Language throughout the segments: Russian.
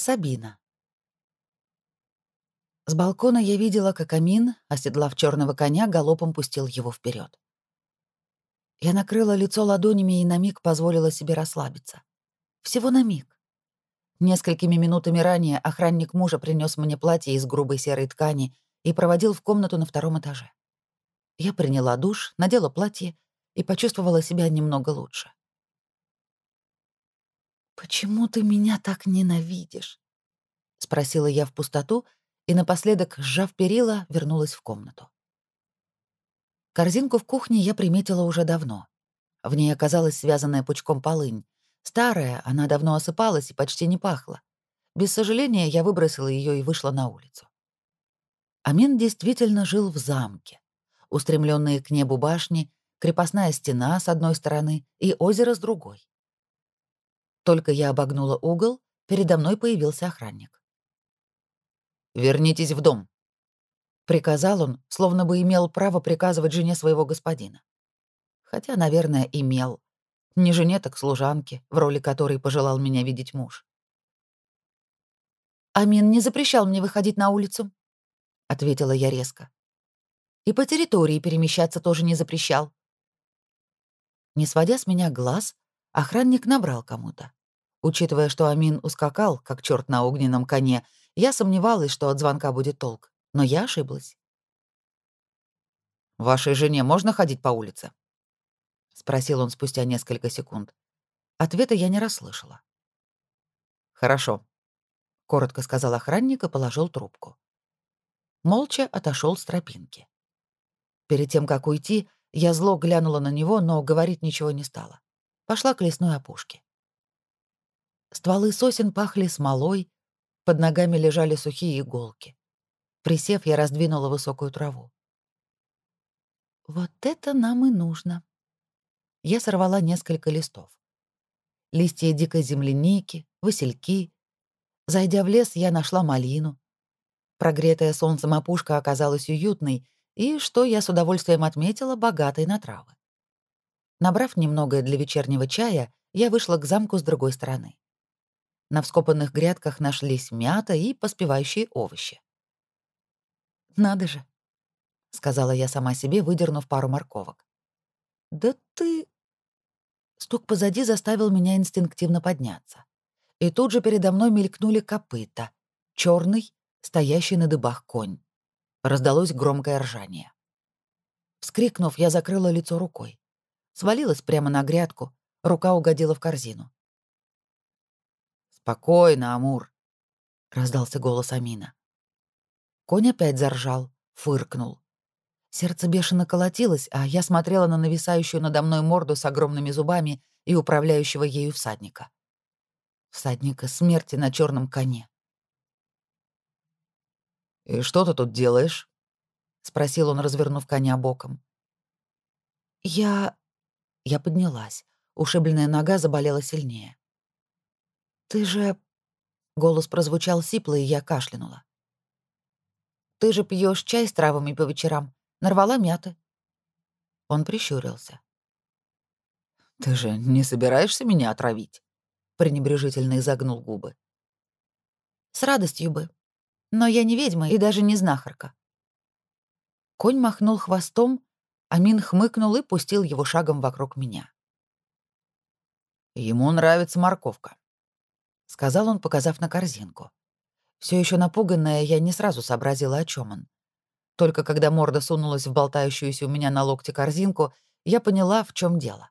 Сабина. С балкона я видела, как Амин, оседлав черного коня, галопом пустил его вперед. Я накрыла лицо ладонями и на миг позволила себе расслабиться. Всего на миг. Несколькими минутами ранее охранник мужа принес мне платье из грубой серой ткани и проводил в комнату на втором этаже. Я приняла душ, надела платье и почувствовала себя немного лучше. «Почему ты меня так ненавидишь?» — спросила я в пустоту и напоследок, сжав перила, вернулась в комнату. Корзинку в кухне я приметила уже давно. В ней оказалась связанная пучком полынь. Старая, она давно осыпалась и почти не пахла. Без сожаления я выбросила ее и вышла на улицу. Амин действительно жил в замке. Устремленные к небу башни, крепостная стена с одной стороны и озеро с другой. Только я обогнула угол, передо мной появился охранник. «Вернитесь в дом», — приказал он, словно бы имел право приказывать жене своего господина. Хотя, наверное, имел. Не жене, так служанке, в роли которой пожелал меня видеть муж. «Амин не запрещал мне выходить на улицу», — ответила я резко. «И по территории перемещаться тоже не запрещал». Не сводя с меня глаз, охранник набрал кому-то. Учитывая, что Амин ускакал, как черт на огненном коне, я сомневалась, что от звонка будет толк. Но я ошиблась. «Вашей жене можно ходить по улице?» — спросил он спустя несколько секунд. Ответа я не расслышала. «Хорошо», — коротко сказал охранник и положил трубку. Молча отошел с тропинки. Перед тем, как уйти, я зло глянула на него, но говорить ничего не стала. Пошла к лесной опушке. Стволы сосен пахли смолой, под ногами лежали сухие иголки. Присев, я раздвинула высокую траву. «Вот это нам и нужно». Я сорвала несколько листов. Листья дикой земляники, васильки. Зайдя в лес, я нашла малину. Прогретая солнцем опушка оказалась уютной и, что я с удовольствием отметила, богатой на травы. Набрав немного для вечернего чая, я вышла к замку с другой стороны. На вскопанных грядках нашлись мята и поспевающие овощи. «Надо же», — сказала я сама себе, выдернув пару морковок. «Да ты...» Стук позади заставил меня инстинктивно подняться. И тут же передо мной мелькнули копыта. черный, стоящий на дыбах конь. Раздалось громкое ржание. Вскрикнув, я закрыла лицо рукой. Свалилась прямо на грядку, рука угодила в корзину. «Спокойно, Амур», — раздался голос Амина. Конь опять заржал, фыркнул. Сердце бешено колотилось, а я смотрела на нависающую надо мной морду с огромными зубами и управляющего ею всадника. Всадника смерти на черном коне. «И что ты тут делаешь?» — спросил он, развернув коня боком. «Я...» Я поднялась. Ушибленная нога заболела сильнее. «Ты же...» — голос прозвучал сипло, и я кашлянула. «Ты же пьешь чай с травами по вечерам. Нарвала мяты». Он прищурился. «Ты же не собираешься меня отравить?» — пренебрежительно изогнул губы. «С радостью бы. Но я не ведьма и даже не знахарка». Конь махнул хвостом, Амин хмыкнул и пустил его шагом вокруг меня. «Ему нравится морковка сказал он, показав на корзинку. Все еще напуганная, я не сразу сообразила, о чем он. Только когда морда сунулась в болтающуюся у меня на локте корзинку, я поняла, в чем дело.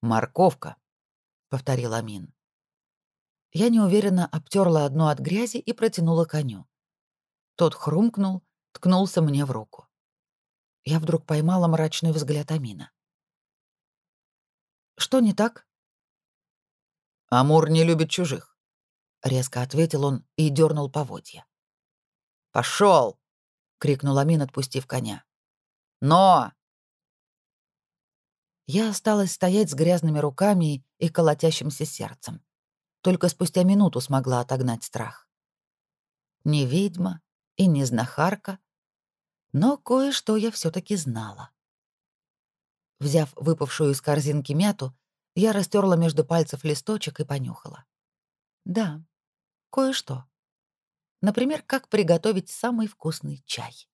«Морковка», — повторил Амин. Я неуверенно обтерла одну от грязи и протянула коню. Тот хрумкнул, ткнулся мне в руку. Я вдруг поймала мрачный взгляд Амина. «Что не так?» «Амур не любит чужих», — резко ответил он и дернул поводья. Пошел! крикнул Амин, отпустив коня. «Но!» Я осталась стоять с грязными руками и колотящимся сердцем. Только спустя минуту смогла отогнать страх. Не ведьма и не знахарка, но кое-что я все таки знала. Взяв выпавшую из корзинки мяту, я растерла между пальцев листочек и понюхала. Да, Кое-что. Например, как приготовить самый вкусный чай.